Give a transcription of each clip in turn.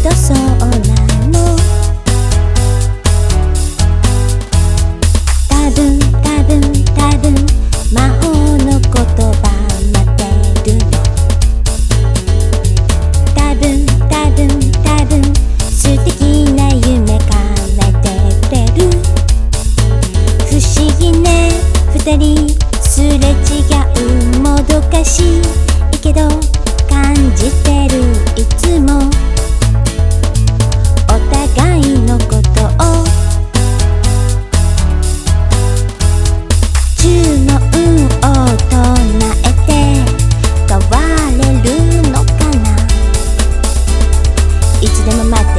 」「たぶんたぶんたぶん魔法の言葉待てる」「たぶんたぶんたぶん素敵な夢叶えてる」「不思議ね。二人すれ違うもどかしいけど感じてる。いつも」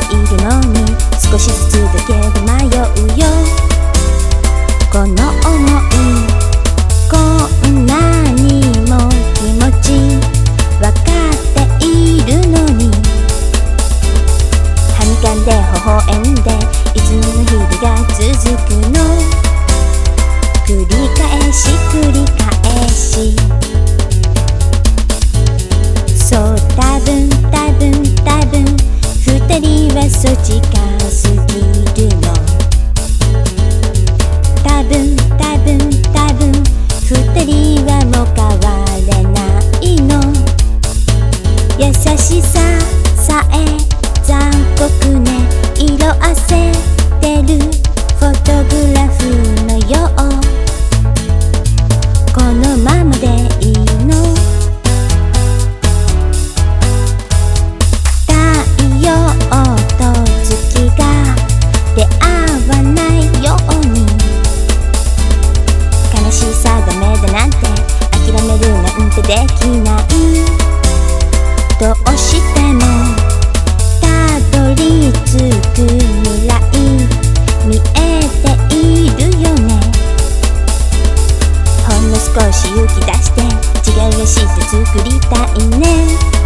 いるのに少しずつだけど迷うよ。この想い焦ってるフォトグラフのよう。このままでいいの。太陽と月が出会わないように。悲しさダメだなんて諦めるなんてできない。いね。